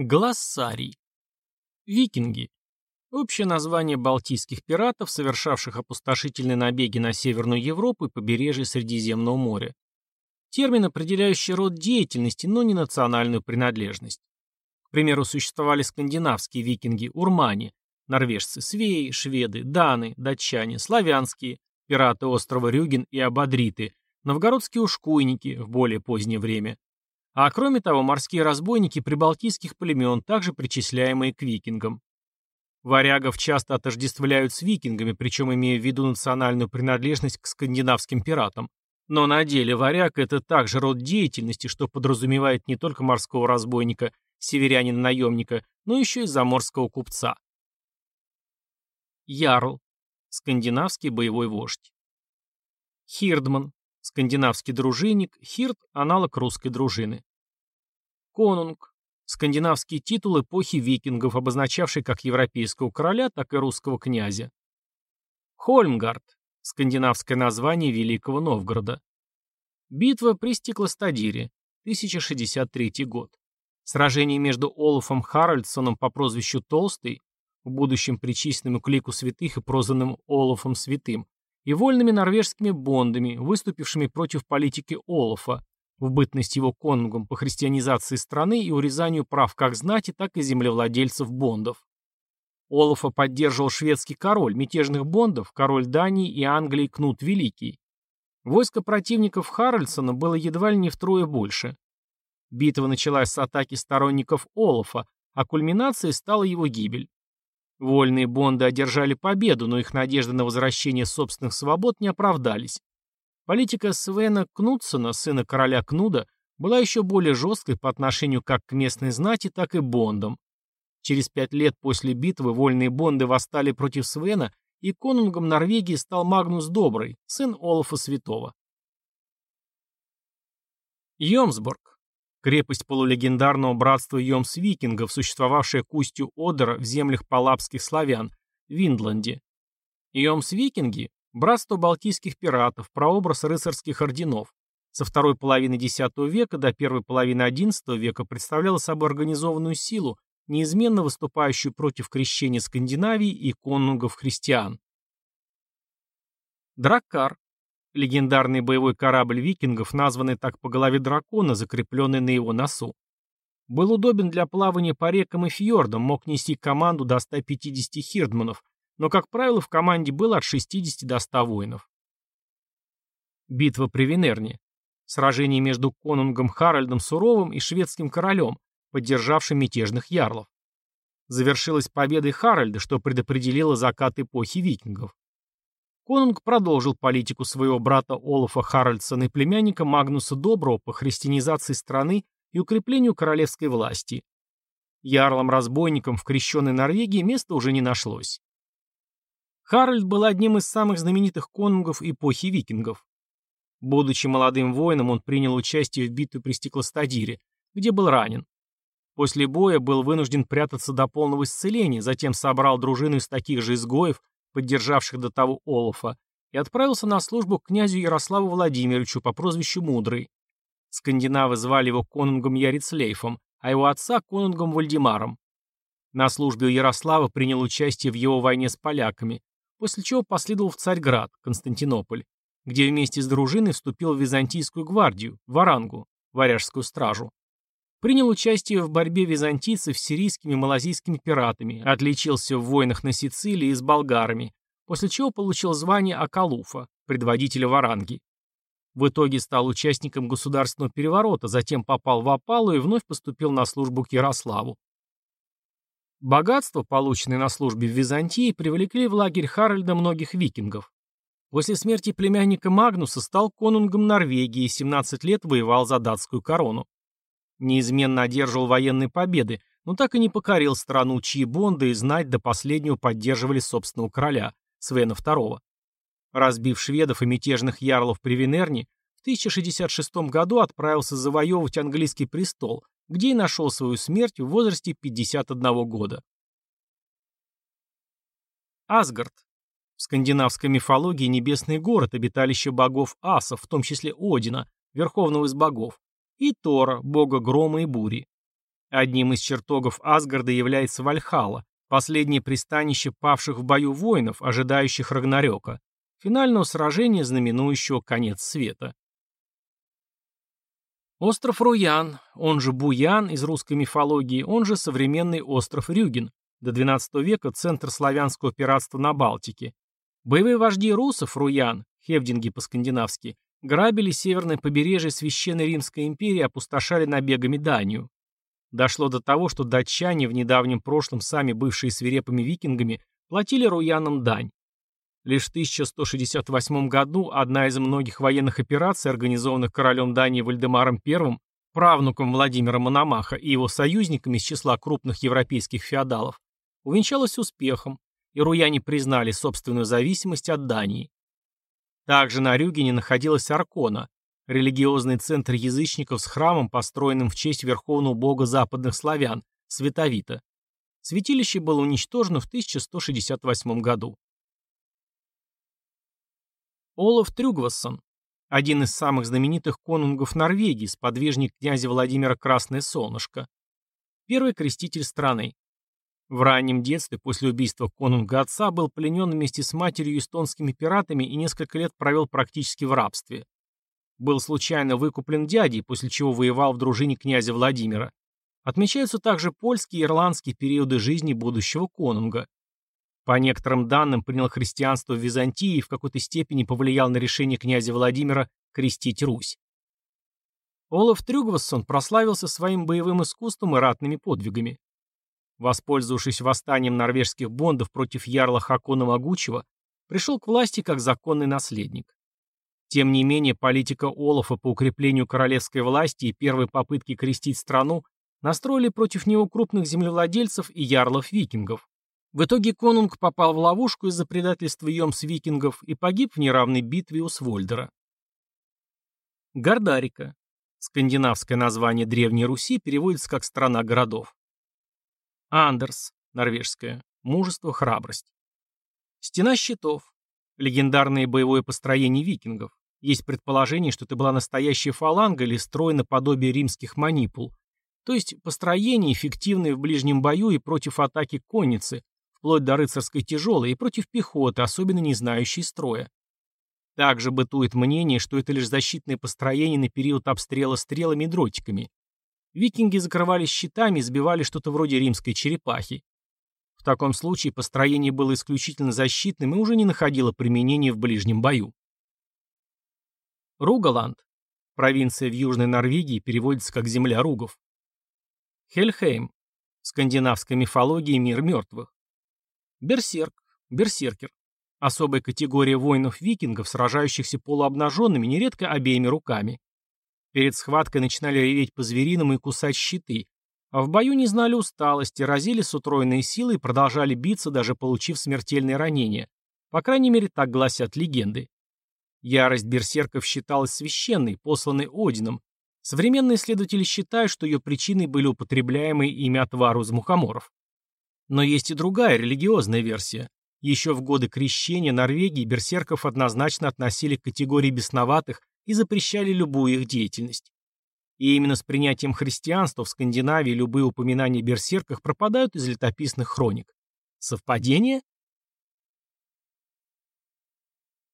Глоссарий. Викинги. Общее название балтийских пиратов, совершавших опустошительные набеги на Северную Европу и побережье Средиземного моря. Термин, определяющий род деятельности, но не национальную принадлежность. К примеру, существовали скандинавские викинги, урмане, норвежцы, свеи, шведы, даны, датчане, славянские, пираты острова Рюген и абадриты, новгородские ушкуйники в более позднее время, а кроме того, морские разбойники прибалтийских племен, также причисляемые к викингам. Варягов часто отождествляют с викингами, причем имея в виду национальную принадлежность к скандинавским пиратам. Но на деле варяг – это также род деятельности, что подразумевает не только морского разбойника, северянина-наемника, но еще и заморского купца. Ярл – скандинавский боевой вождь. Хирдман – скандинавский дружинник, хирд – аналог русской дружины. Конунг. Скандинавский титул эпохи викингов, обозначавший как европейского короля, так и русского князя. Хольмгард. Скандинавское название Великого Новгорода. Битва при Стеклостадире. 1063 год. Сражение между Олафом Харальдсоном по прозвищу Толстый, в будущем причисленным к лику святых и прозванным Олафом Святым, и вольными норвежскими бондами, выступившими против политики Олафа, в бытность его конунгом по христианизации страны и урезанию прав как знати, так и землевладельцев бондов. Олафа поддерживал шведский король, мятежных бондов, король Дании и Англии Кнут Великий. Войско противников Харальдсона было едва ли не втрое больше. Битва началась с атаки сторонников Олафа, а кульминацией стала его гибель. Вольные бонды одержали победу, но их надежды на возвращение собственных свобод не оправдались. Политика Свена Кнутсона, сына короля Кнуда, была еще более жесткой по отношению как к местной знати, так и бондам. Через пять лет после битвы вольные бонды восстали против Свена, и конунгом Норвегии стал Магнус Добрый, сын Олафа Святого. Йомсборг. Крепость полулегендарного братства Йомс-викингов, существовавшая к устью Одера в землях палапских славян, Виндланде. Йомс-викинги Братство балтийских пиратов, прообраз рыцарских орденов. Со второй половины X века до первой половины XI века представляло собой организованную силу, неизменно выступающую против крещения Скандинавии и конунгов-христиан. Драккар. Легендарный боевой корабль викингов, названный так по голове дракона, закрепленный на его носу. Был удобен для плавания по рекам и фьордам, мог нести команду до 150 хирдманов, но, как правило, в команде было от 60 до 100 воинов. Битва при Венерне. Сражение между конунгом Харальдом Суровым и шведским королем, поддержавшим мятежных ярлов. Завершилась победой Харальда, что предопределило закат эпохи викингов. Конунг продолжил политику своего брата Олафа Харальдсона и племянника Магнуса Доброго по христианизации страны и укреплению королевской власти. Ярлам-разбойникам в крещенной Норвегии места уже не нашлось. Харальд был одним из самых знаменитых конунгов эпохи викингов. Будучи молодым воином, он принял участие в битве при Стеклостадире, где был ранен. После боя был вынужден прятаться до полного исцеления, затем собрал дружину из таких же изгоев, поддержавших до того Олафа, и отправился на службу к князю Ярославу Владимировичу по прозвищу Мудрый. Скандинавы звали его конунгом Ярицлейфом, а его отца конунгом Вальдемаром. На службе у Ярослава принял участие в его войне с поляками, после чего последовал в Царьград, Константинополь, где вместе с дружиной вступил в Византийскую гвардию, Варангу, варяжскую стражу. Принял участие в борьбе византийцев с сирийскими и малазийскими пиратами, отличился в войнах на Сицилии и с болгарами, после чего получил звание Акалуфа, предводителя Варанги. В итоге стал участником государственного переворота, затем попал в опалу и вновь поступил на службу к Ярославу. Богатства, полученные на службе в Византии, привлекли в лагерь Харальда многих викингов. После смерти племянника Магнуса стал конунгом Норвегии и 17 лет воевал за датскую корону. Неизменно одерживал военные победы, но так и не покорил страну, чьи бонды и знать до последнего поддерживали собственного короля, Свена II. Разбив шведов и мятежных ярлов при Венерне, в 1066 году отправился завоевывать английский престол, где и нашел свою смерть в возрасте 51 года. Асгард. В скандинавской мифологии небесный город, обиталище богов асов, в том числе Одина, верховного из богов, и Тора, бога грома и бури. Одним из чертогов Асгарда является Вальхала, последнее пристанище павших в бою воинов, ожидающих Рагнарёка, финального сражения, знаменующего конец света. Остров Руян, он же Буян из русской мифологии, он же современный остров Рюген, до XII века центр славянского пиратства на Балтике. Боевые вожди русов, Руян, хевдинги по-скандинавски, грабили северное побережье Священной Римской империи и опустошали набегами Данию. Дошло до того, что датчане, в недавнем прошлом сами бывшие свирепыми викингами, платили руянам дань. Лишь в 1168 году одна из многих военных операций, организованных королем Дании Вальдемаром I, правнуком Владимира Мономаха и его союзниками из числа крупных европейских феодалов, увенчалась успехом, и руяне признали собственную зависимость от Дании. Также на Рюгене находилась Аркона, религиозный центр язычников с храмом, построенным в честь верховного бога западных славян, Световита. Святилище было уничтожено в 1168 году. Олаф Трюгвассон, один из самых знаменитых конунгов Норвегии, сподвижник князя Владимира Красное Солнышко. Первый креститель страны. В раннем детстве, после убийства конунга отца, был пленен вместе с матерью эстонскими пиратами и несколько лет провел практически в рабстве. Был случайно выкуплен дядей, после чего воевал в дружине князя Владимира. Отмечаются также польские и ирландские периоды жизни будущего конунга. По некоторым данным, принял христианство в Византии и в какой-то степени повлиял на решение князя Владимира крестить Русь. Олаф Трюгвассон прославился своим боевым искусством и ратными подвигами. Воспользовавшись восстанием норвежских бондов против ярла Хакона Могучего, пришел к власти как законный наследник. Тем не менее, политика Олафа по укреплению королевской власти и первые попытки крестить страну настроили против него крупных землевладельцев и ярлов-викингов. В итоге конунг попал в ловушку из-за предательства Йомс-викингов и погиб в неравной битве у Свольдера. Гардарика. Скандинавское название Древней Руси переводится как «страна городов». Андерс. Норвежское. Мужество, храбрость. Стена щитов. Легендарное боевое построение викингов. Есть предположение, что это была настоящая фаланга или строй наподобие римских манипул, то есть построение, эффективное в ближнем бою и против атаки конницы, вплоть до рыцарской тяжелой, и против пехоты, особенно не знающей строя. Также бытует мнение, что это лишь защитное построение на период обстрела стрелами и дротиками. Викинги закрывались щитами и сбивали что-то вроде римской черепахи. В таком случае построение было исключительно защитным и уже не находило применения в ближнем бою. Ругаланд. Провинция в Южной Норвегии переводится как «земля ругов». Хельхейм. В скандинавской мифологии мир мертвых. Берсерк. Берсеркер. Особая категория воинов-викингов, сражающихся полуобнаженными, нередко обеими руками. Перед схваткой начинали реветь по-звериному и кусать щиты, а в бою не знали усталости, разили с утроенной силой и продолжали биться, даже получив смертельные ранения. По крайней мере, так гласят легенды. Ярость берсерков считалась священной, посланной Одином. Современные исследователи считают, что ее причиной были употребляемые ими отвары из мухоморов. Но есть и другая религиозная версия. Еще в годы крещения Норвегии берсерков однозначно относили к категории бесноватых и запрещали любую их деятельность. И именно с принятием христианства в Скандинавии любые упоминания о берсерках пропадают из летописных хроник. Совпадение?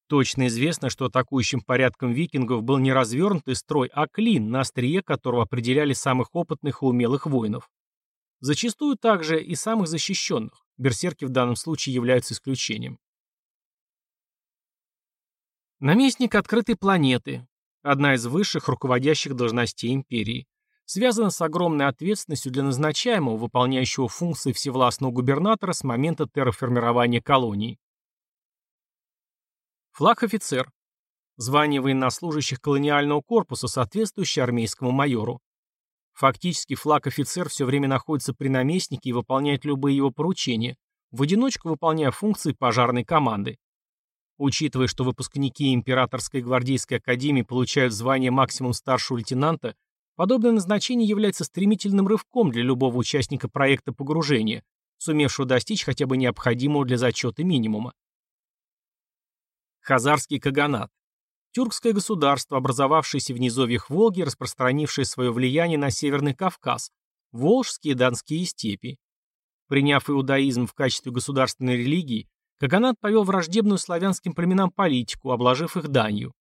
Точно известно, что атакующим порядком викингов был не развернутый строй, а клин, на острие которого определяли самых опытных и умелых воинов. Зачастую также и самых защищенных. Берсерки в данном случае являются исключением. Наместник открытой планеты. Одна из высших руководящих должностей империи. Связана с огромной ответственностью для назначаемого, выполняющего функции всевластного губернатора с момента терраформирования колонии. Флаг-офицер. Звание военнослужащих колониального корпуса, соответствующее армейскому майору. Фактически флаг-офицер все время находится при наместнике и выполняет любые его поручения, в одиночку выполняя функции пожарной команды. Учитывая, что выпускники Императорской гвардейской академии получают звание максимум старшего лейтенанта, подобное назначение является стремительным рывком для любого участника проекта погружения, сумевшего достичь хотя бы необходимого для зачета минимума. Хазарский каганат. Тюркское государство, образовавшееся в низовьях Волги, распространившее свое влияние на Северный Кавказ, Волжские и Донские степи. Приняв иудаизм в качестве государственной религии, Каганат повел враждебную славянским племенам политику, обложив их данью.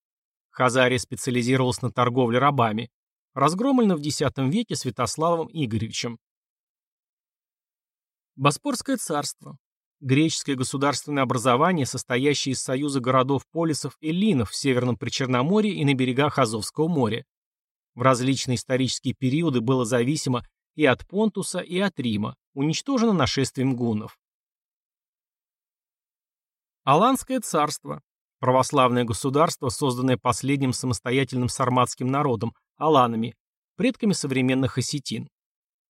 Хазария специализировалась на торговле рабами, разгромлена в X веке Святославом Игоревичем. Боспорское царство. Греческое государственное образование, состоящее из союза городов-полисов эллинов в Северном Причерноморье и на берегах Азовского моря. В различные исторические периоды было зависимо и от Понтуса, и от Рима, уничтожено нашествием гуннов. Аланское царство. Православное государство, созданное последним самостоятельным сарматским народом, аланами, предками современных осетин.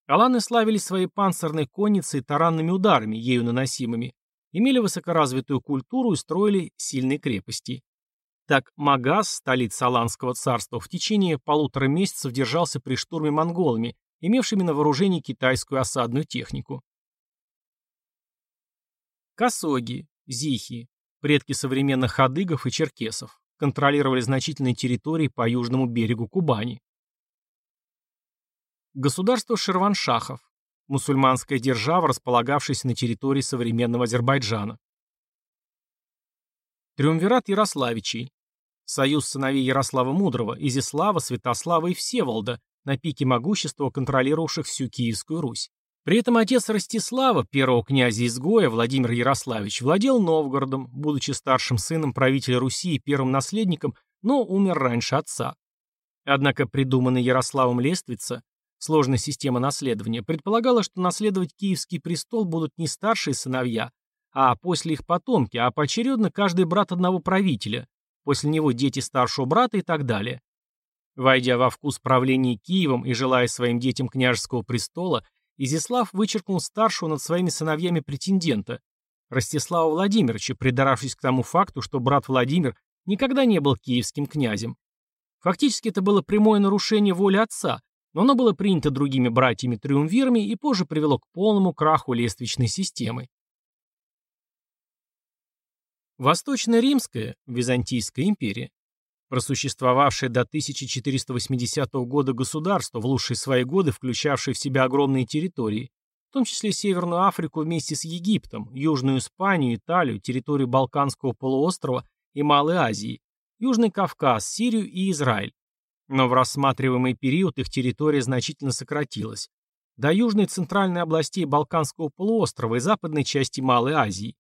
Аланы славились своей панцирной конницей и таранными ударами, ею наносимыми, имели высокоразвитую культуру и строили сильные крепости. Так Магаз, столица Аланского царства, в течение полутора месяцев держался при штурме монголами, имевшими на вооружении китайскую осадную технику. Косоги, зихи, предки современных хадыгов и черкесов, контролировали значительные территории по южному берегу Кубани. Государство Ширваншахов. Мусульманская держава, располагавшаяся на территории современного Азербайджана. Триумвират Ярославичей. Союз сыновей Ярослава Мудрого, Изяслава, Святослава и Всеволода, на пике могущества контролировавших всю Киевскую Русь. При этом отец Ростислава, первого князя-изгоя, Владимир Ярославич, владел Новгородом, будучи старшим сыном правителя Руси и первым наследником, но умер раньше отца. Однако придуманный Ярославом Лествица, сложная система наследования, предполагала, что наследовать Киевский престол будут не старшие сыновья, а после их потомки, а поочередно каждый брат одного правителя, после него дети старшего брата и так далее. Войдя во вкус правления Киевом и желая своим детям княжеского престола, Изяслав вычеркнул старшего над своими сыновьями претендента, Ростислава Владимировича, придаравшись к тому факту, что брат Владимир никогда не был киевским князем. Фактически это было прямое нарушение воли отца, но оно было принято другими братьями-триумвирами и позже привело к полному краху лествичной системы. Восточно-Римская, Византийская империя, просуществовавшее до 1480 года государство, в лучшие свои годы включавшее в себя огромные территории, в том числе Северную Африку вместе с Египтом, Южную Испанию, Италию, территорию Балканского полуострова и Малой Азии, Южный Кавказ, Сирию и Израиль. Но в рассматриваемый период их территория значительно сократилась. До южной и центральной областей Балканского полуострова и западной части Малой Азии.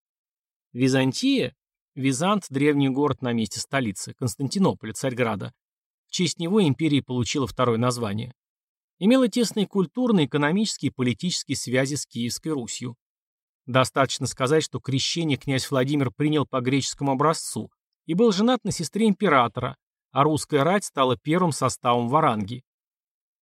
Византия, Визант – древний город на месте столицы, Константинополя, Царьграда. В честь него империя получила второе название. Имела тесные культурные, экономические и политические связи с Киевской Русью. Достаточно сказать, что крещение князь Владимир принял по греческому образцу и был женат на сестре императора, а русская рать стала первым составом варанги.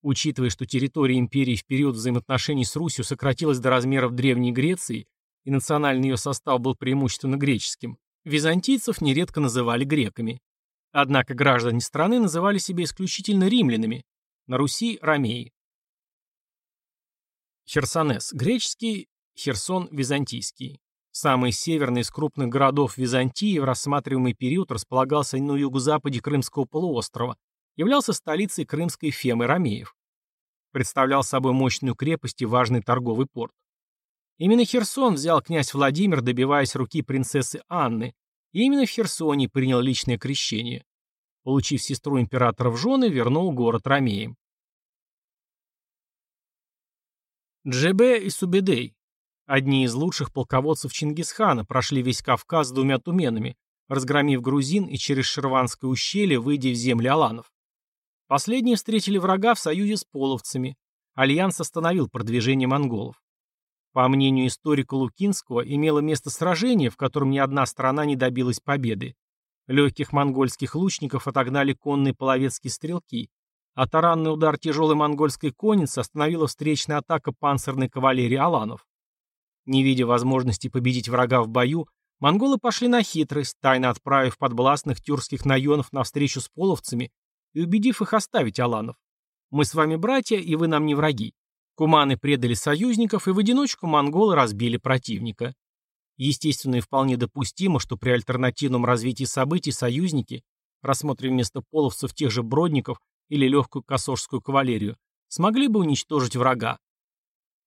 Учитывая, что территория империи в период взаимоотношений с Русью сократилась до размеров Древней Греции, и национальный ее состав был преимущественно греческим, Византийцев нередко называли греками. Однако граждане страны называли себя исключительно римлянами, на Руси – ромеи. Херсонес – греческий, Херсон – византийский. Самый северный из крупных городов Византии в рассматриваемый период располагался на юго-западе Крымского полуострова, являлся столицей крымской фемы ромеев. Представлял собой мощную крепость и важный торговый порт. Именно Херсон взял князь Владимир, добиваясь руки принцессы Анны, и именно в Херсоне принял личное крещение. Получив сестру императора в жены, вернул город Ромеем. Джебе и Субедей, одни из лучших полководцев Чингисхана, прошли весь Кавказ двумя туменами, разгромив грузин и через Шерванское ущелье выйдя в земли аланов. Последние встретили врага в союзе с половцами. Альянс остановил продвижение монголов. По мнению историка Лукинского, имело место сражение, в котором ни одна страна не добилась победы. Легких монгольских лучников отогнали конные половецкие стрелки, а таранный удар тяжелой монгольской конницы остановила встречная атака панцирной кавалерии аланов. Не видя возможности победить врага в бою, монголы пошли на хитрость, тайно отправив подбластных тюркских наенов на встречу с половцами и убедив их оставить аланов. «Мы с вами братья, и вы нам не враги. Куманы предали союзников, и в одиночку монголы разбили противника. Естественно и вполне допустимо, что при альтернативном развитии событий союзники, рассмотрев вместо половцев тех же бродников или легкую косожскую кавалерию, смогли бы уничтожить врага.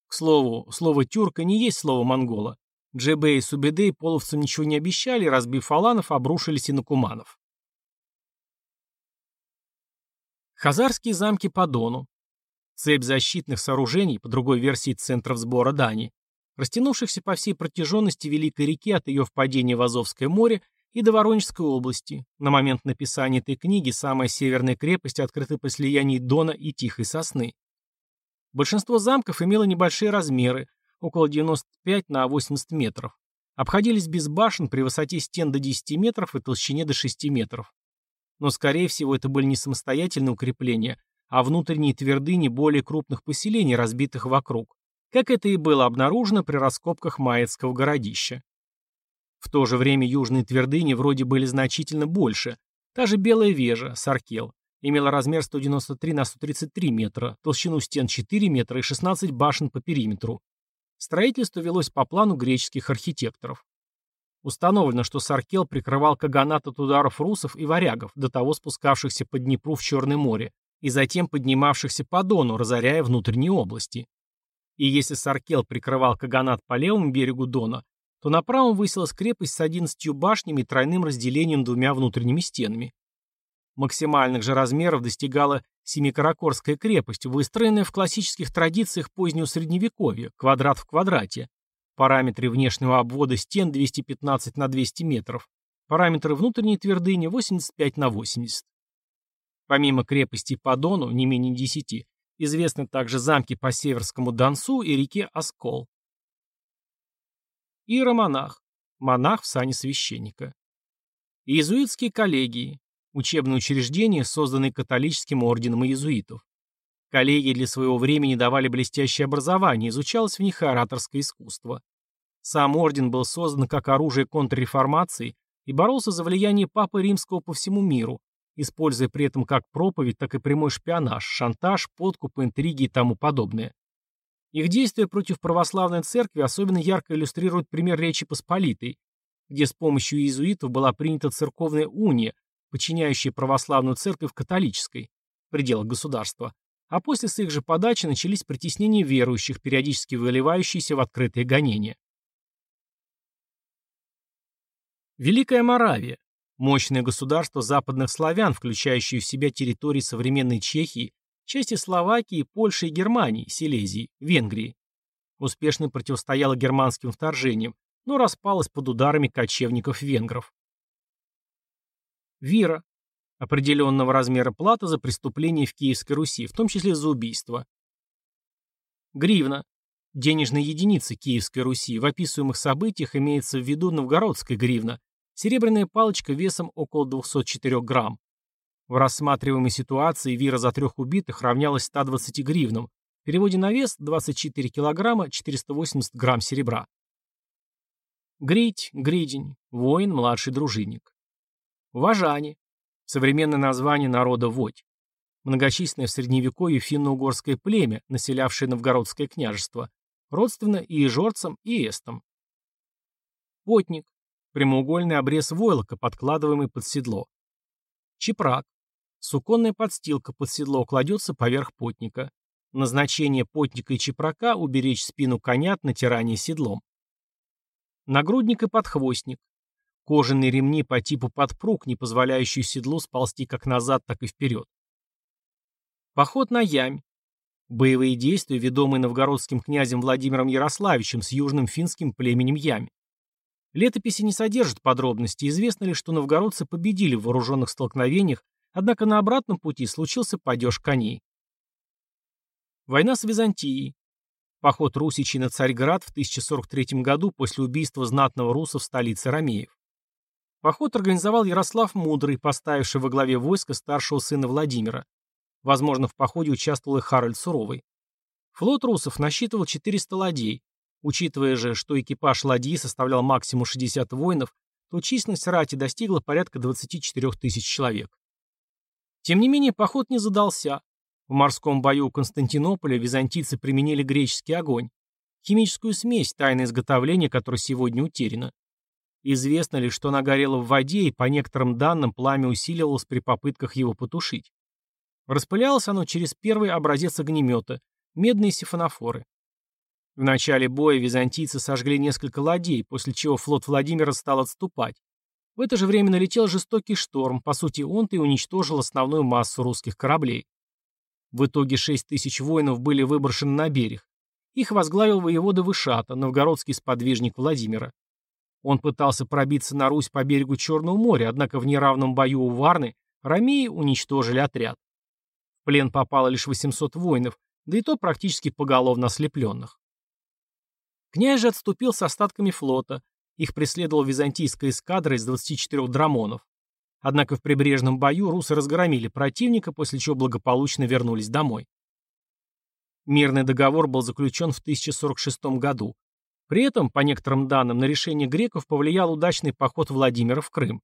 К слову, слово «тюрка» не есть слово «монгола». Джебе и Субедей половцам ничего не обещали, разбив фаланов, обрушились и на куманов. Хазарские замки по Дону. Цепь защитных сооружений, по другой версии центров сбора дани, растянувшихся по всей протяженности Великой реки от ее впадения в Азовское море и до Воронежской области. На момент написания этой книги самая северная крепость открыта по слиянии Дона и Тихой Сосны. Большинство замков имело небольшие размеры, около 95 на 80 метров. Обходились без башен при высоте стен до 10 метров и толщине до 6 метров. Но, скорее всего, это были не самостоятельные укрепления, а внутренние твердыни более крупных поселений, разбитых вокруг, как это и было обнаружено при раскопках Маецкого городища. В то же время южные твердыни вроде были значительно больше. Та же Белая Вежа, Саркел, имела размер 193 на 133 метра, толщину стен 4 метра и 16 башен по периметру. Строительство велось по плану греческих архитекторов. Установлено, что Саркел прикрывал Каганат от ударов русов и варягов, до того спускавшихся по Днепру в Черное море, и затем поднимавшихся по Дону, разоряя внутренние области. И если Саркел прикрывал Каганат по левому берегу Дона, то на правом высилась крепость с 11 башнями и тройным разделением двумя внутренними стенами. Максимальных же размеров достигала Семикаракорская крепость, выстроенная в классических традициях позднего Средневековья, квадрат в квадрате. Параметры внешнего обвода стен 215 на 200 метров. Параметры внутренней твердыни 85 на 80. Помимо крепостей по Дону, не менее 10, известны также замки по Северскому Донцу и реке Оскол. Иеромонах. Монах в сане священника. Иезуитские коллегии. Учебные учреждения, созданные католическим орденом иезуитов. Коллегии для своего времени давали блестящее образование, изучалось в них ораторское искусство. Сам орден был создан как оружие контрреформации и боролся за влияние Папы Римского по всему миру, используя при этом как проповедь, так и прямой шпионаж, шантаж, подкуп, интриги и тому подобное. Их действия против православной церкви особенно ярко иллюстрирует пример Речи Посполитой, где с помощью иезуитов была принята церковная уния, подчиняющие православную церковь католической, в пределах государства, а после с их же подачи начались притеснения верующих, периодически выливающиеся в открытые гонения. Великая Моравия – мощное государство западных славян, включающее в себя территории современной Чехии, части Словакии, Польши и Германии, Силезии, Венгрии. Успешно противостояла германским вторжениям, но распалась под ударами кочевников-венгров. Вира. Определенного размера плата за преступление в Киевской Руси, в том числе за убийство. Гривна. Денежная единица Киевской Руси. В описываемых событиях имеется в виду новгородская гривна. Серебряная палочка весом около 204 грамм. В рассматриваемой ситуации вира за трех убитых равнялась 120 гривнам. В переводе на вес 24 килограмма 480 грамм серебра. Грить, гридень, воин, младший дружинник. Важане. Современное название народа Водь. Многочисленное в средневековье финно-угорское племя, населявшее Новгородское княжество, родственно и ижорцам, и эстам. Потник. Прямоугольный обрез войлока, подкладываемый под седло. Чепрак. Суконная подстилка под седло кладется поверх потника. Назначение потника и чепрака – уберечь спину коня от натирания седлом. Нагрудник и подхвостник. Кожаные ремни по типу подпруг, не позволяющие седлу сползти как назад, так и вперед. Поход на Ямь. Боевые действия, ведомые новгородским князем Владимиром Ярославичем с южным финским племенем Ямь. Летописи не содержат подробностей, известно лишь, что новгородцы победили в вооруженных столкновениях, однако на обратном пути случился падеж коней. Война с Византией. Поход русичей на Царьград в 1043 году после убийства знатного руса в столице Ромеев. Поход организовал Ярослав Мудрый, поставивший во главе войска старшего сына Владимира. Возможно, в походе участвовал и Харальд Суровый. Флот русов насчитывал 400 ладей. Учитывая же, что экипаж ладьи составлял максимум 60 воинов, то численность рати достигла порядка 24 тысяч человек. Тем не менее, поход не задался. В морском бою у Константинополя византийцы применили греческий огонь, химическую смесь, тайное изготовление которой сегодня утеряно. Известно ли, что она горела в воде, и по некоторым данным пламя усиливалось при попытках его потушить. Распылялось оно через первый образец огнемета – медные сифонофоры. В начале боя византийцы сожгли несколько ладей, после чего флот Владимира стал отступать. В это же время налетел жестокий шторм, по сути он-то и уничтожил основную массу русских кораблей. В итоге 6 тысяч воинов были выброшены на берег. Их возглавил воевода Вышата, новгородский сподвижник Владимира. Он пытался пробиться на Русь по берегу Черного моря, однако в неравном бою у Варны ромеи уничтожили отряд. В плен попало лишь 800 воинов, да и то практически поголовно ослепленных. Князь же отступил с остатками флота, их преследовала византийская эскадра из 24 драмонов. Однако в прибрежном бою русы разгромили противника, после чего благополучно вернулись домой. Мирный договор был заключен в 1046 году. При этом, по некоторым данным, на решение греков повлиял удачный поход Владимира в Крым.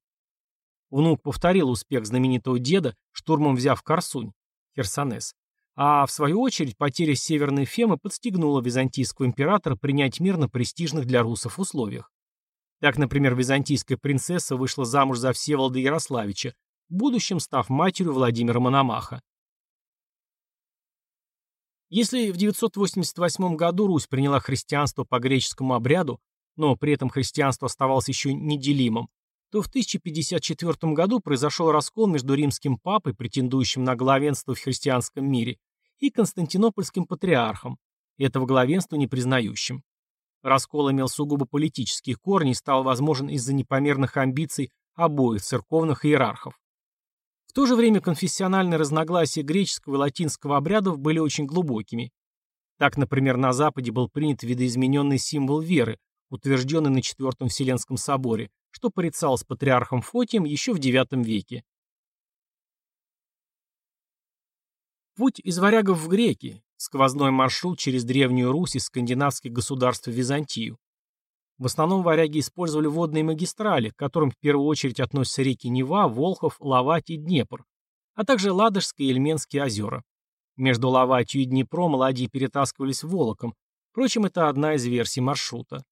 Внук повторил успех знаменитого деда, штурмом взяв Корсунь, Херсонес. А в свою очередь потеря Северной Фемы подстегнула византийского императора принять мир на престижных для русов условиях. Так, например, византийская принцесса вышла замуж за Всеволода Ярославича, в будущем став матерью Владимира Мономаха. Если в 988 году Русь приняла христианство по греческому обряду, но при этом христианство оставалось еще неделимым, то в 1054 году произошел раскол между римским папой, претендующим на главенство в христианском мире, и константинопольским патриархом, этого главенства не признающим. Раскол имел сугубо политические корни и стал возможен из-за непомерных амбиций обоих церковных иерархов. В то же время конфессиональные разногласия греческого и латинского обрядов были очень глубокими. Так, например, на Западе был принят видоизмененный символ веры, утвержденный на Четвертом Вселенском соборе, что порицалось патриархом Фотием еще в IX веке. Путь из варягов в греки, сквозной маршрут через Древнюю Русь и скандинавских государств в Византию. В основном варяги использовали водные магистрали, к которым в первую очередь относятся реки Нева, Волхов, Лавать и Днепр, а также Ладожские и Ильменские озера. Между Лаватью и Днепром ладьи перетаскивались волоком, впрочем, это одна из версий маршрута.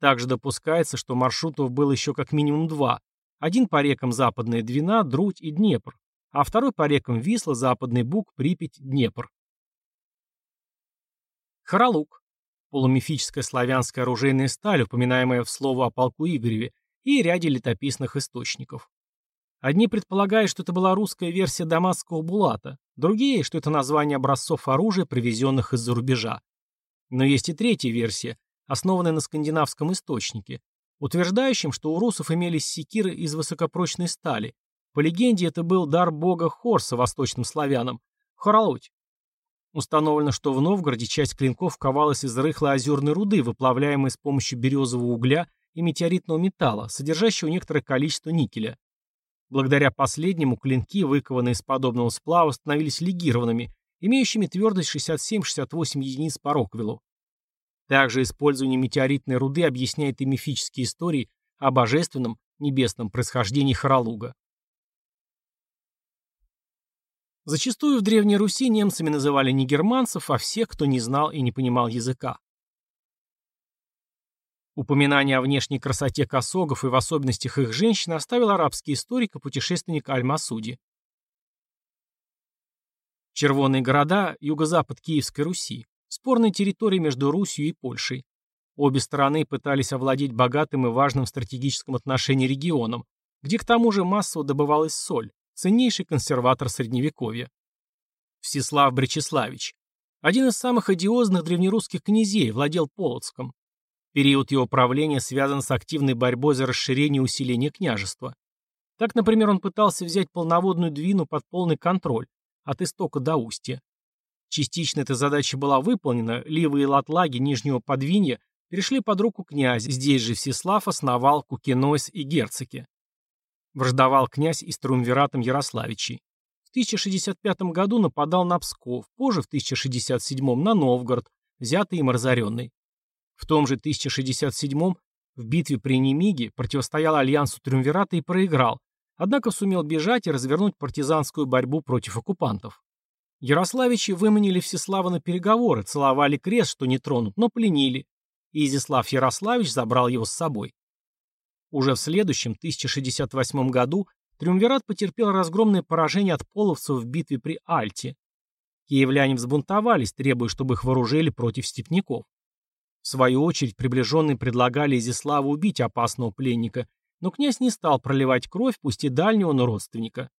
Также допускается, что маршрутов было еще как минимум два. Один по рекам Западная Двина, Друдь и Днепр, а второй по рекам Висла, Западный Буг, Припять, Днепр. Харалук полумифическая славянская оружейная сталь, упоминаемая в слово о полку Игореве, и ряде летописных источников. Одни предполагают, что это была русская версия дамасского булата, другие, что это название образцов оружия, привезенных из-за рубежа. Но есть и третья версия, основанная на скандинавском источнике, утверждающем, что у русов имелись секиры из высокопрочной стали. По легенде, это был дар бога Хорса восточным славянам, Хоролоть. Установлено, что в Новгороде часть клинков ковалась из рыхлой озерной руды, выплавляемой с помощью березового угля и метеоритного металла, содержащего некоторое количество никеля. Благодаря последнему клинки, выкованные из подобного сплава, становились легированными, имеющими твердость 67-68 единиц по Роквиллу. Также использование метеоритной руды объясняет и мифические истории о божественном небесном происхождении Харалуга. Зачастую в Древней Руси немцами называли не германцев, а всех, кто не знал и не понимал языка. Упоминание о внешней красоте косогов и в особенностях их женщин оставил арабский историк и путешественник Аль-Масуди. Червоные города – юго-запад Киевской Руси, спорная территория между Русью и Польшей. Обе стороны пытались овладеть богатым и важным в стратегическом отношении регионом, где к тому же массово добывалась соль, ценнейший консерватор Средневековья. Всеслав Бречеславич. Один из самых одиозных древнерусских князей, владел Полоцком. Период его правления связан с активной борьбой за расширение и усиление княжества. Так, например, он пытался взять полноводную Двину под полный контроль, от истока до устья. Частично эта задача была выполнена, ливы и латлаги Нижнего Подвинья перешли под руку князя, здесь же Всеслав основал Кукинойс и Герцеки. Враждовал князь и с триумвиратом Ярославичей. В 1065 году нападал на Псков, позже в 1067 на Новгород, взятый им разоренный. В том же 1067 в битве при Немиге противостоял альянсу Триумвирата и проиграл, однако сумел бежать и развернуть партизанскую борьбу против оккупантов. Ярославичи выманили Всеслава на переговоры, целовали крест, что не тронут, но пленили. И Ярославич забрал его с собой. Уже в следующем, 1068 году, Триумвират потерпел разгромное поражение от половцев в битве при Альте. Киевляне взбунтовались, требуя, чтобы их вооружили против степняков. В свою очередь, приближенные предлагали Изяславу убить опасного пленника, но князь не стал проливать кровь, пусть и дальнего, но родственника.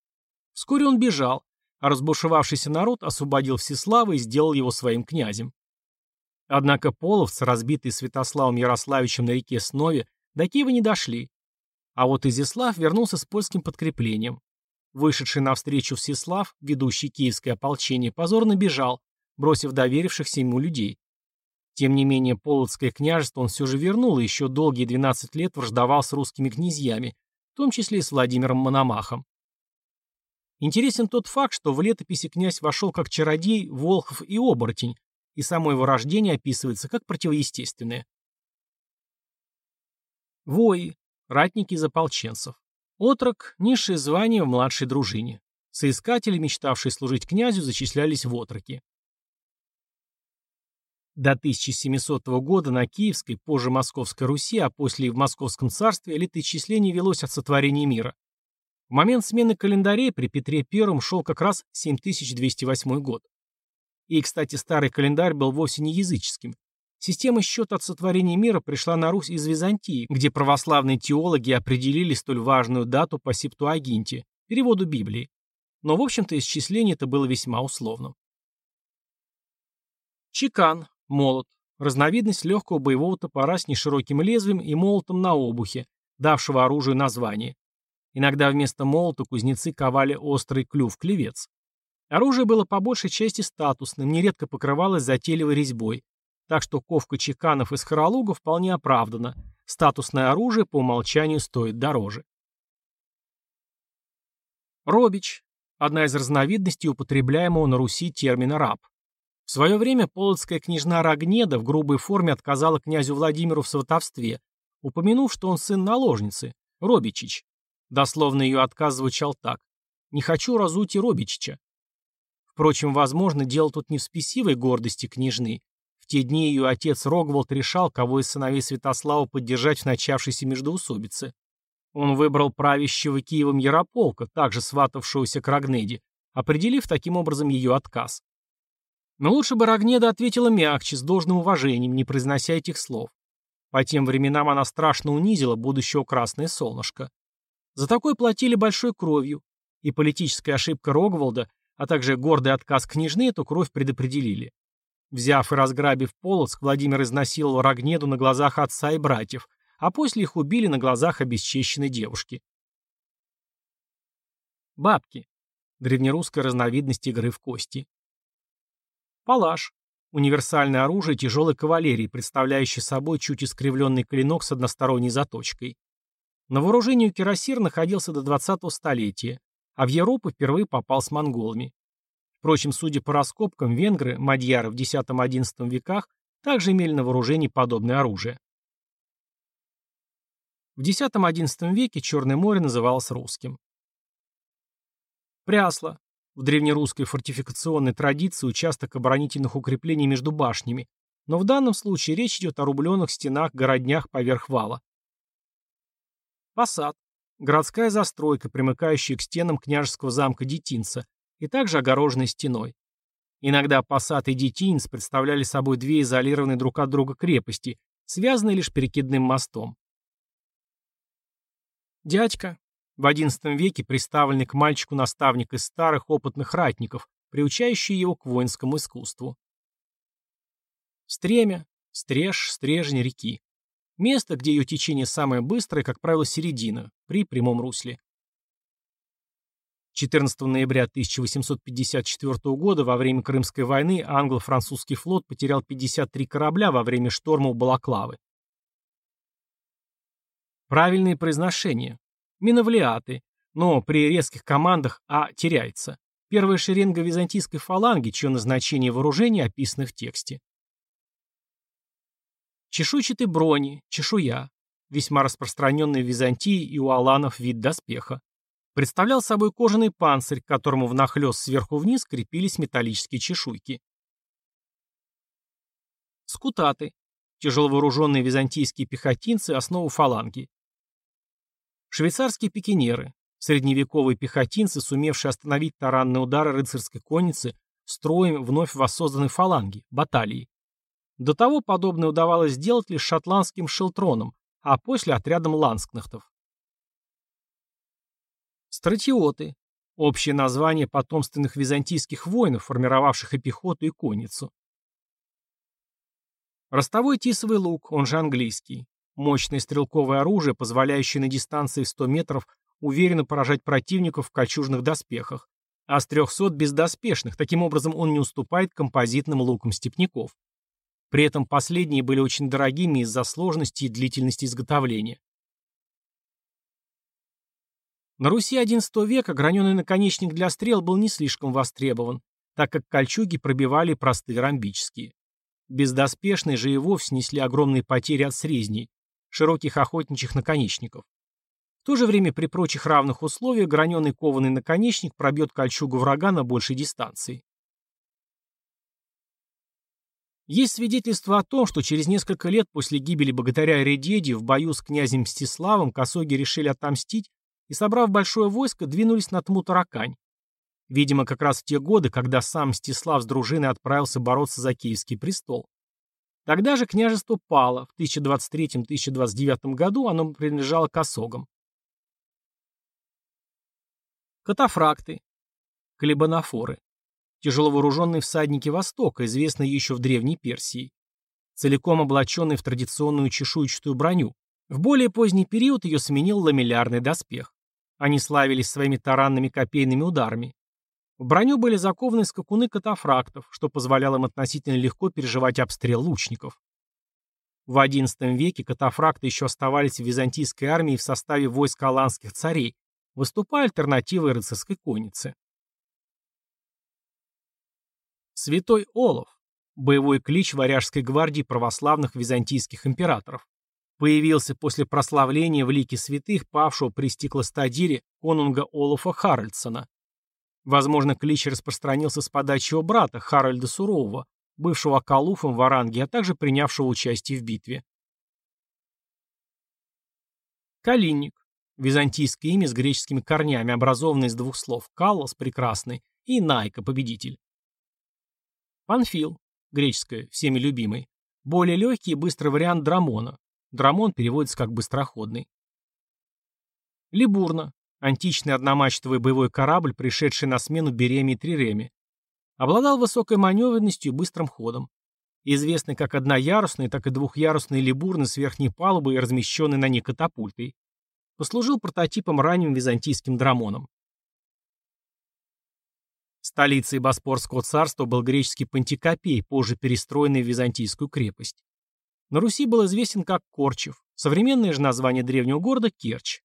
Вскоре он бежал, а разбушевавшийся народ освободил Всеслава и сделал его своим князем. Однако половцы, разбитые Святославом Ярославичем на реке Снове, до Киева не дошли. А вот Изяслав вернулся с польским подкреплением. Вышедший навстречу Всеслав, ведущий киевское ополчение, позорно бежал, бросив доверившихся ему людей. Тем не менее, Полоцкое княжество он все же вернул и еще долгие 12 лет враждовал с русскими князьями, в том числе и с Владимиром Мономахом. Интересен тот факт, что в летописи князь вошел как чародей, волхов и оборотень, и само его рождение описывается как противоестественное. Вои, ратники из ополченцев. Отрок – низшее звание в младшей дружине. Соискатели, мечтавшие служить князю, зачислялись в отроки. До 1700 года на Киевской, позже Московской Руси, а после и в Московском царстве летоисчисление велось от сотворения мира. В момент смены календарей при Петре I шел как раз 7208 год. И, кстати, старый календарь был вовсе не языческим. Система счета от сотворения мира пришла на Русь из Византии, где православные теологи определили столь важную дату по Септуагинте, переводу Библии. Но, в общем-то, исчисление это было весьма условным. Чекан, молот, разновидность легкого боевого топора с нешироким лезвием и молотом на обухе, давшего оружию название. Иногда вместо молота кузнецы ковали острый клюв-клевец. Оружие было по большей части статусным, нередко покрывалось затейливой резьбой. Так что ковка чеканов из хоролуга вполне оправдана. Статусное оружие по умолчанию стоит дороже. Робич – одна из разновидностей употребляемого на Руси термина «раб». В свое время полоцкая княжна Рогнеда в грубой форме отказала князю Владимиру в сватовстве, упомянув, что он сын наложницы, Робичич. Дословно ее отказ звучал так. «Не хочу разуть и Робичича». Впрочем, возможно, дело тут не в спесивой гордости княжны. Те дни ее отец Рогволд решал, кого из сыновей Святослава поддержать в начавшейся междоусобице. Он выбрал правящего Киевом Ярополка, также сватавшегося к Рогнеде, определив таким образом ее отказ. Но лучше бы Рогнеда ответила мягче, с должным уважением, не произнося этих слов. По тем временам она страшно унизила будущего Красное Солнышко. За такое платили большой кровью, и политическая ошибка Рогволда, а также гордый отказ княжны эту кровь предопределили. Взяв и разграбив Полоцк, Владимир изнасиловал Рогнеду на глазах отца и братьев, а после их убили на глазах обесчещенной девушки. Бабки. Древнерусская разновидность игры в кости. Палаш. Универсальное оружие тяжелой кавалерии, представляющее собой чуть искривленный клинок с односторонней заточкой. На вооружении у кирасир находился до 20-го столетия, а в Европу впервые попал с монголами. Впрочем, судя по раскопкам, венгры, мадьяры в X-XI веках также имели на вооружении подобное оружие. В X-XI веке Черное море называлось русским. Прясло. В древнерусской фортификационной традиции участок оборонительных укреплений между башнями, но в данном случае речь идет о рубленых стенах, городнях поверх вала. Посад. Городская застройка, примыкающая к стенам княжеского замка Детинца, и также огороженной стеной. Иногда посад и Детинец представляли собой две изолированные друг от друга крепости, связанные лишь перекидным мостом. Дядька. В XI веке приставленный к мальчику наставник из старых опытных ратников, приучающий его к воинскому искусству. Стремя, стреж, стрежень реки. Место, где ее течение самое быстрое, как правило, середина, при прямом русле. 14 ноября 1854 года во время Крымской войны англо-французский флот потерял 53 корабля во время шторма у Балаклавы. Правильные произношения. Миновлиаты, но при резких командах А теряется. Первая шеренга византийской фаланги, чье назначение вооружения описано в тексте. Чешуйчатый брони, чешуя, весьма распространенный в Византии и у аланов вид доспеха. Представлял собой кожаный панцирь, к которому внахлёст сверху вниз крепились металлические чешуйки. Скутаты. Тяжеловооруженные византийские пехотинцы, основу фаланги. Швейцарские пикинеры. Средневековые пехотинцы, сумевшие остановить таранные удары рыцарской конницы строем вновь воссозданной фаланги, баталии. До того подобное удавалось сделать лишь шотландским шелтроном, а после отрядом ланскнахтов. Стратиоты – общее название потомственных византийских воинов, формировавших и пехоту, и конницу. Ростовой тисовый лук, он же английский. Мощное стрелковое оружие, позволяющее на дистанции в 100 метров уверенно поражать противников в кольчужных доспехах, а с 300 бездоспешных, таким образом он не уступает композитным лукам степняков. При этом последние были очень дорогими из-за сложности и длительности изготовления. На Руси XI века граненый наконечник для стрел был не слишком востребован, так как кольчуги пробивали простые ромбические. Бездоспешные же и вовсе несли огромные потери от срезней, широких охотничьих наконечников. В то же время при прочих равных условиях граненый кованый наконечник пробьет кольчугу врага на большей дистанции. Есть свидетельство о том, что через несколько лет после гибели богатыря Редеди в бою с князем Мстиславом косоги решили отомстить и, собрав большое войско, двинулись на Тмутаракань. Видимо, как раз в те годы, когда сам Мстислав с дружиной отправился бороться за Киевский престол. Тогда же княжество пало, в 1023-1029 году оно принадлежало косогам. Катафракты. Клебанофоры. Тяжеловооруженные всадники Востока, известные еще в Древней Персии. Целиком облаченные в традиционную чешуйчатую броню. В более поздний период ее сменил ламеллярный доспех. Они славились своими таранными копейными ударами. В броню были закованы скакуны катафрактов, что позволяло им относительно легко переживать обстрел лучников. В XI веке катафракты еще оставались в византийской армии в составе войск аланских царей, выступая альтернативой рыцарской конницы. Святой Олов – боевой клич варяжской гвардии православных византийских императоров появился после прославления в лике святых павшего при стеклостадире конунга Олафа Харальдсона. Возможно, клич распространился с подачи его брата Харальда Сурового, бывшего Акалуфом в Оранге, а также принявшего участие в битве. Калинник. Византийское имя с греческими корнями, образованное из двух слов «каллос» – прекрасный и «найка» – победитель. Панфил. Греческое, всеми любимый. Более легкий и быстрый вариант драмона. Драмон переводится как «быстроходный». Либурна. Античный одномачтовый боевой корабль, пришедший на смену Береме и Триреме. Обладал высокой маневренностью и быстрым ходом. Известный как одноярусный, так и двухъярусный либурны с верхней палубой и размещенный на ней катапультой. Послужил прототипом ранним византийским драмоном. Столицей Боспорского царства был греческий Пантикопей, позже перестроенный в византийскую крепость. На Руси был известен как Корчев, современное же название древнего города – Керчь.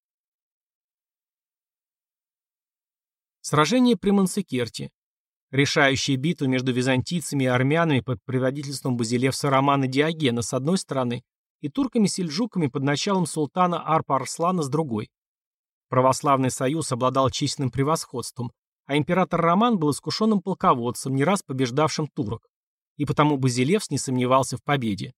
Сражение при Мансекерте. Решающая битва между византийцами и армянами под предводительством базилевса Романа Диогена с одной стороны и турками-сельджуками под началом султана Арпа-Арслана с другой. Православный союз обладал численным превосходством, а император Роман был искушенным полководцем, не раз побеждавшим турок, и потому Базилевс не сомневался в победе.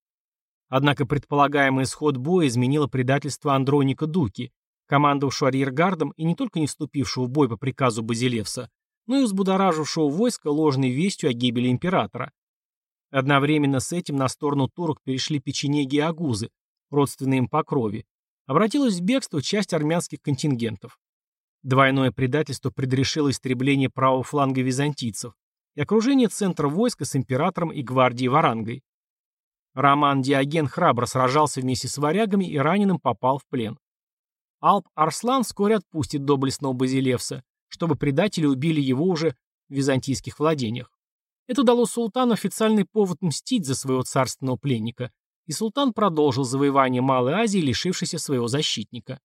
Однако предполагаемый исход боя изменило предательство Андроника Дуки, командовавшего арьергардом и не только не вступившего в бой по приказу Базилевса, но и взбудоражившего войско ложной вестью о гибели императора. Одновременно с этим на сторону турок перешли печенеги и агузы, родственные им по крови. Обратилась в бегство часть армянских контингентов. Двойное предательство предрешило истребление правого фланга византийцев и окружение центра войска с императором и гвардией Варангой. Роман Диоген храбро сражался вместе с варягами и раненым попал в плен. Алп Арслан вскоре отпустит доблестного Базилевса, чтобы предатели убили его уже в византийских владениях. Это дало султану официальный повод мстить за своего царственного пленника, и султан продолжил завоевание Малой Азии, лишившийся своего защитника.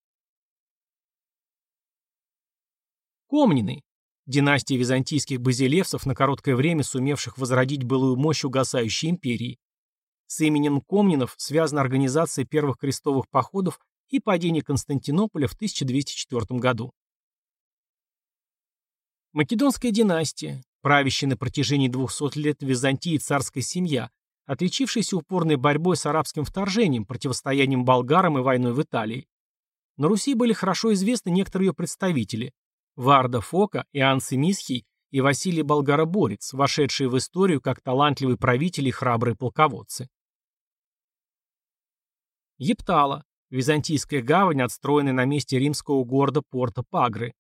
Комнины. Династия византийских базилевсов, на короткое время сумевших возродить былую мощь угасающей империи. С именем Комнинов связана организация первых крестовых походов и падение Константинополя в 1204 году. Македонская династия, правящая на протяжении 200 лет Византии царская семья, отличившаяся упорной борьбой с арабским вторжением, противостоянием болгарам и войной в Италии. На Руси были хорошо известны некоторые ее представители – Варда Фока, Иоанн Семисхий и Василий Болгароборец, вошедшие в историю как талантливые правители и храбрые полководцы. Ептала. Византийская гавань, отстроенная на месте римского города порта Пагры.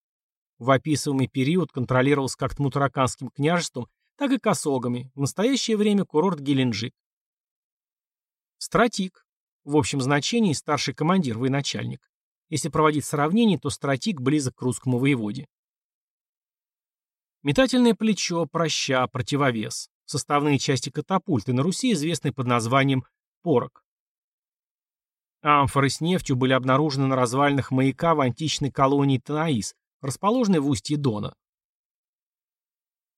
В описываемый период контролировался как Тмутараканским княжеством, так и косогами, в настоящее время курорт Геленджик. Стратик. В общем значении старший командир, военачальник. Если проводить сравнение, то стратик близок к русскому воеводе. Метательное плечо, проща, противовес. Составные части катапульты на Руси известны под названием порок. Амфоры с нефтью были обнаружены на развалинах маяка в античной колонии Танаис, расположенной в устье Дона.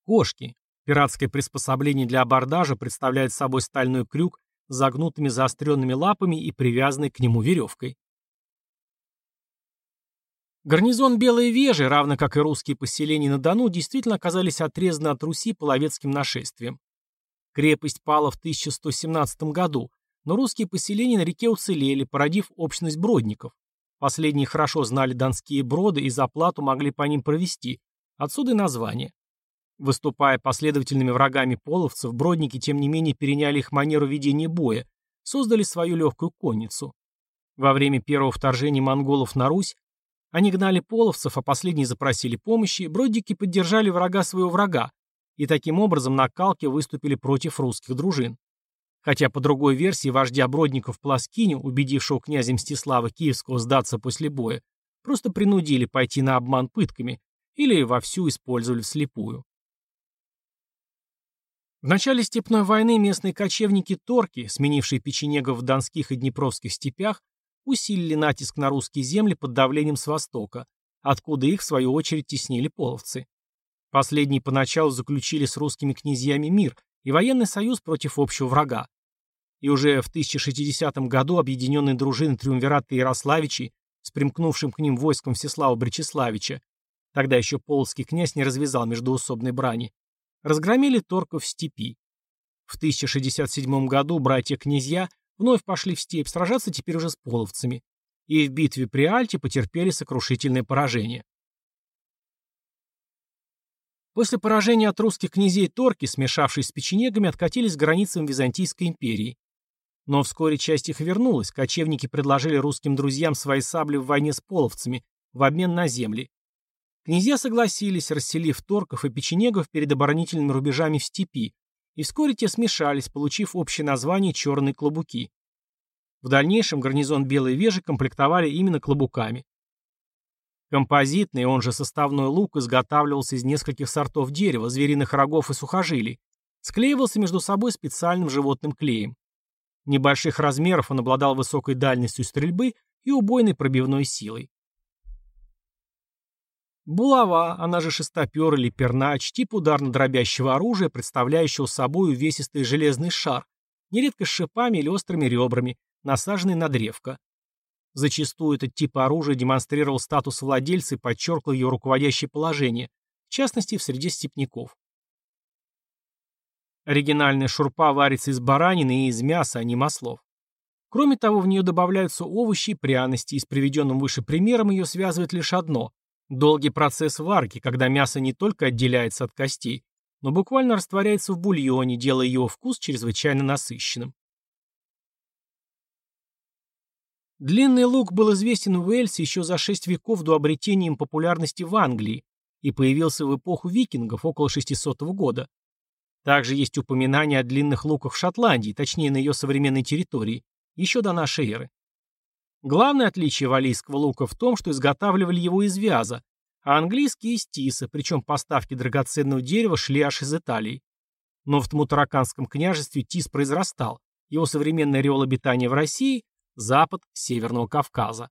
Кошки. Пиратское приспособление для абордажа представляет собой стальной крюк с загнутыми заостренными лапами и привязанной к нему веревкой. Гарнизон Белой Вежи, равно как и русские поселения на Дону, действительно оказались отрезаны от Руси половецким нашествием. Крепость пала в 1117 году, но русские поселения на реке уцелели, породив общность бродников. Последние хорошо знали донские броды и за плату могли по ним провести, отсюда и название. Выступая последовательными врагами половцев, бродники тем не менее переняли их манеру ведения боя, создали свою легкую конницу. Во время первого вторжения монголов на Русь они гнали половцев, а последние запросили помощи, бродники поддержали врага своего врага, и таким образом на Калке выступили против русских дружин. Хотя по другой версии вождя бродников Пласкиню, убедившего князя Мстислава Киевского сдаться после боя, просто принудили пойти на обман пытками или вовсю использовали вслепую. В начале степной войны местные кочевники-торки, сменившие печенегов в донских и днепровских степях, усилили натиск на русские земли под давлением с востока, откуда их, в свою очередь, теснили половцы. Последние поначалу заключили с русскими князьями мир и военный союз против общего врага. И уже в 1060 году объединенные дружины Триумвирата Ярославичей с примкнувшим к ним войском Всеслава Бречеславича, тогда еще полоцкий князь не развязал междуусобной брани, разгромили торков в степи. В 1067 году братья-князья вновь пошли в степь сражаться теперь уже с половцами, и в битве при Альте потерпели сокрушительное поражение. После поражения от русских князей торки, смешавшись с печенегами, откатились к границам Византийской империи. Но вскоре часть их вернулась, кочевники предложили русским друзьям свои сабли в войне с половцами в обмен на земли. Князья согласились, расселив торков и печенегов перед оборонительными рубежами в степи, и вскоре те смешались, получив общее название «черные клобуки». В дальнейшем гарнизон Белой Вежи комплектовали именно клобуками. Композитный, он же составной лук, изготавливался из нескольких сортов дерева, звериных рогов и сухожилий, склеивался между собой специальным животным клеем. Небольших размеров он обладал высокой дальностью стрельбы и убойной пробивной силой. Булава, она же шестопер или пернач, тип ударно-дробящего оружия, представляющего собой увесистый железный шар, нередко с шипами или острыми ребрами, насаженный на древко. Зачастую этот тип оружия демонстрировал статус владельца и подчеркивал ее руководящее положение, в частности, в среде степняков. Оригинальная шурпа варится из баранины и из мяса, а не маслов. Кроме того, в нее добавляются овощи и пряности, и с приведенным выше примером ее связывает лишь одно Долгий процесс варки, когда мясо не только отделяется от костей, но буквально растворяется в бульоне, делая его вкус чрезвычайно насыщенным. Длинный лук был известен в Уэльсе еще за шесть веков до обретения им популярности в Англии и появился в эпоху викингов около 600 года. Также есть упоминания о длинных луках в Шотландии, точнее на ее современной территории, еще до нашей эры. Главное отличие валийского лука в том, что изготавливали его из вяза, а английский из тиса, причем поставки драгоценного дерева шли аж из Италии. Но в Тмутараканском княжестве тис произрастал, его современный ореол обитания в России – запад Северного Кавказа.